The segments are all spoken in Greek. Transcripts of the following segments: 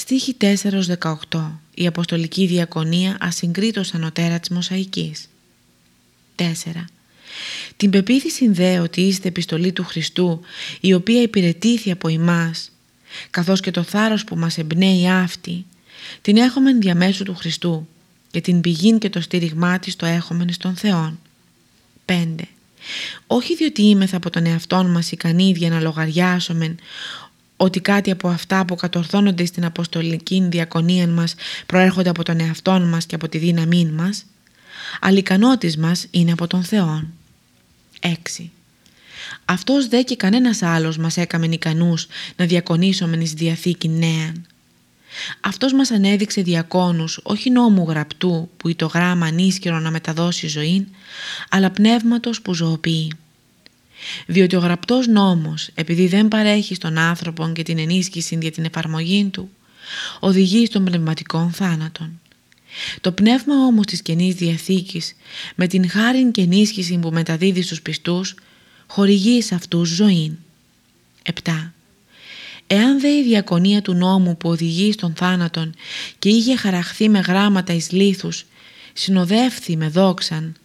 Στίχη 4-18 Η Αποστολική Διακονία ασυγκρίτως ανωτέρα της Μοσαϊκής 4. Την πεποίθηση δε ότι είστε επιστολή του Χριστού η οποία υπηρετήθη από εμάς καθώς και το θάρρος που μας εμπνέει αυτή την έχουμε διαμέσου του Χριστού και την πηγήν και το στήριγμά της το έχουμε στον Θεόν. 5. Όχι διότι είμεθα από τον εαυτόν μας ικανοί για να λογαριάσουμε ότι κάτι από αυτά που κατορθώνονται στην αποστολική διακονία μας προέρχονται από τον εαυτόν μας και από τη δύναμή μας, αλλά η μας είναι από τον Θεό. 6. Αυτός δε και κανένας άλλος μας έκαμε ικανούς να διακονήσουμε εις Διαθήκη νέαν. Αυτός μας ανέδειξε διακόνους όχι νόμου γραπτού που ή το γράμμα ανίσχυρο να μεταδώσει ζωή, αλλά πνεύματος που ζωοποιεί. Διότι ο γραπτός νόμος, επειδή δεν παρέχει στον άνθρωπο και την ενίσχυση για την εφαρμογή του, οδηγεί στον πνευματικό θάνατον. Το πνεύμα όμως της Καινής Διαθήκης, με την χάρη και ενίσχυση που μεταδίδει στους πιστούς, χορηγεί σε αυτούς ζωή. 7. Εάν δε η διακονία του νόμου που οδηγεί στον θάνατον και είχε χαραχθεί με γράμματα εις λίθους, συνοδεύθη με δόξαν,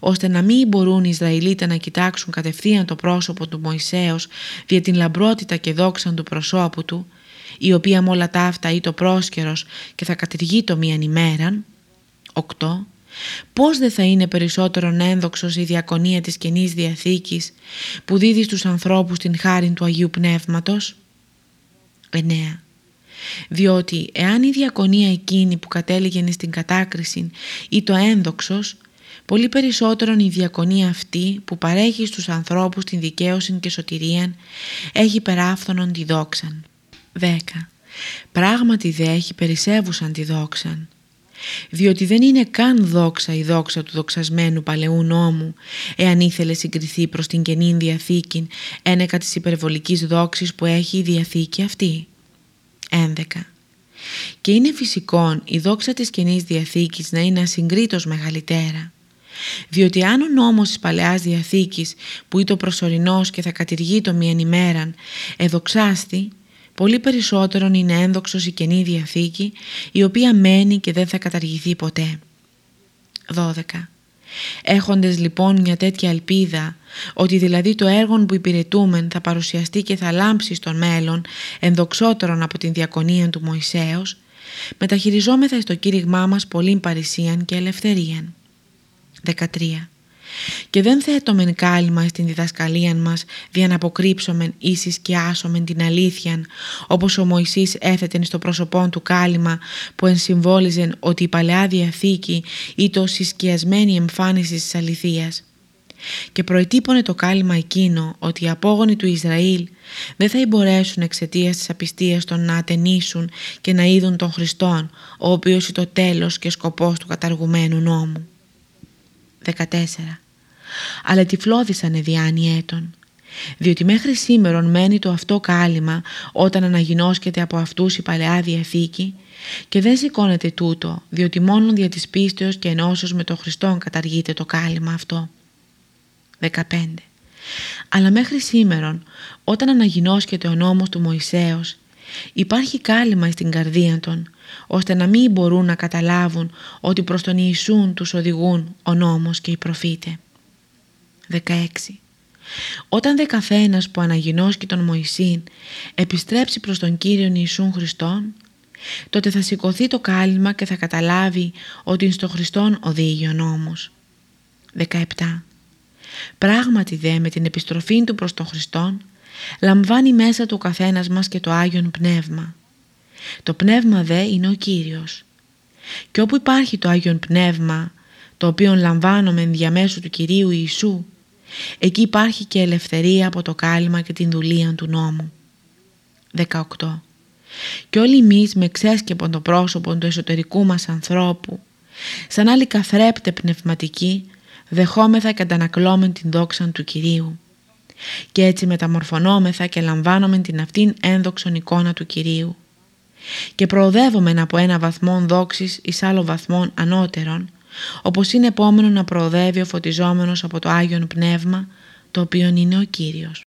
ώστε να μην μπορούν οι Ισραηλίτες να κοιτάξουν κατευθείαν το πρόσωπο του Μωυσέως δια την λαμπρότητα και δόξαν του προσώπου του, η οποία με όλα τα αυτά ή το πρόσκαιρος και θα κατηργεί το μίαν ημέραν. 8. Πώς δεν θα είναι περισσότερον ένδοξος η διακονία της Καινής Διαθήκης που δίδει στους ανθρώπους την χάρη του Αγίου Πνεύματος; 9. Διότι εάν η διακονία εκείνη που κατέληγε στην κατάκριση ή το ένδοξος πολύ περισσότερον η διακονία αυτή που παρέχει στους ανθρώπους την δικαίωση και σωτηρίαν έχει περάφθονον τη δόξαν. 10. Πράγματι δε έχει περισσεύουσαν τη δόξαν διότι δεν είναι καν δόξα η δόξα του δοξασμένου παλαιού νόμου εάν ήθελε συγκριθεί προς την Καινή Διαθήκη ένεκα της υπερβολικής δόξης που έχει η Διαθήκη αυτή. 11. Και είναι φυσικόν η δόξα της Καινής Διαθήκης να είναι ασυγκρίτως μεγαλύτερα διότι αν ο νόμος της Παλαιάς Διαθήκης που είναι το προσωρινός και θα κατηργεί το μίαν ημέραν εδοξάστη πολύ περισσότερον είναι ένδοξος η Καινή Διαθήκη η οποία μένει και δεν θα καταργηθεί ποτέ. 12. Έχοντες λοιπόν μια τέτοια ελπίδα ότι δηλαδή το έργο που υπηρετούμεν θα παρουσιαστεί και θα λάμψει στο μέλλον ενδοξότερον από την διακονία του Μωυσέως μεταχειριζόμεθα στο κήρυγμά μας πολύ παρησίαν και ελευθερίαν. 13. Και δεν θέτομεν κάλυμα στην διδασκαλία μας δια να αποκρύψομεν ίσης και άσομεν την αλήθεια όπως ο Μωυσής έθετεν στο πρόσωπό του κάλυμα που ενσυμβόλιζεν ότι η Παλαιά Διαθήκη ήταν συσκιασμένη εμφάνιση της αληθείας. Και προετύπωνε το κάλυμα εκείνο ότι οι απόγονοι του Ισραήλ δεν θα μπορέσουν εξαιτίας της απιστίας των να ατενίσουν και να είδουν τον Χριστόν, ο οποίος είναι το τέλος και σκοπός του καταργουμένου νόμου. 14. Αλλά τυφλώδησαν εδιάνοι έτων, διότι μέχρι σήμερον μένει το αυτό κάλυμα όταν αναγινώσκεται από αυτούς η Παλαιά Διαθήκη και δεν σηκώνεται τούτο, διότι μόνο δια της πίστεως και ενώσεως με τον Χριστόν καταργείται το κάλυμα αυτό. 15. Αλλά μέχρι σήμερον, όταν αναγινώσκεται ο νόμος του Μωυσέως, υπάρχει κάλυμα στην καρδία των, ώστε να μην μπορούν να καταλάβουν ότι προς τον Ιησούν τους οδηγούν ο νόμος και οι προφήτες. 16. Όταν δε καθένας που αναγινώσκει τον Μωυσήν επιστρέψει προς τον Κύριον Ιησούν Χριστόν, τότε θα σηκωθεί το κάλυμα και θα καταλάβει ότι στο Χριστόν οδήγει ο νόμος. 17. Πράγματι δε με την επιστροφή του προς τον Χριστόν λαμβάνει μέσα του καθένας μας και το Άγιον Πνεύμα το πνεύμα δε είναι ο Κύριος. Και όπου υπάρχει το Άγιον Πνεύμα, το οποίο λαμβάνομαι διαμέσου του Κυρίου Ιησού, εκεί υπάρχει και ελευθερία από το κάλυμα και την δουλεία του νόμου. 18. Και όλοι εμείς με ξέσκεπον το πρόσωπο του εσωτερικού μας ανθρώπου, σαν άλλοι καθρέπτε πνευματικοί, δεχόμεθα και αντανακλώμεν την δόξα του Κυρίου. Και έτσι μεταμορφωνόμεθα και λαμβάνομαι την αυτήν ένδοξον εικόνα του Κυρίου και προοδεύομεν από ένα βαθμό δόξης εις άλλο βαθμό ανώτερον, όπως είναι επόμενο να προοδεύει ο φωτιζόμενος από το Άγιον Πνεύμα, το οποίο είναι ο Κύριος.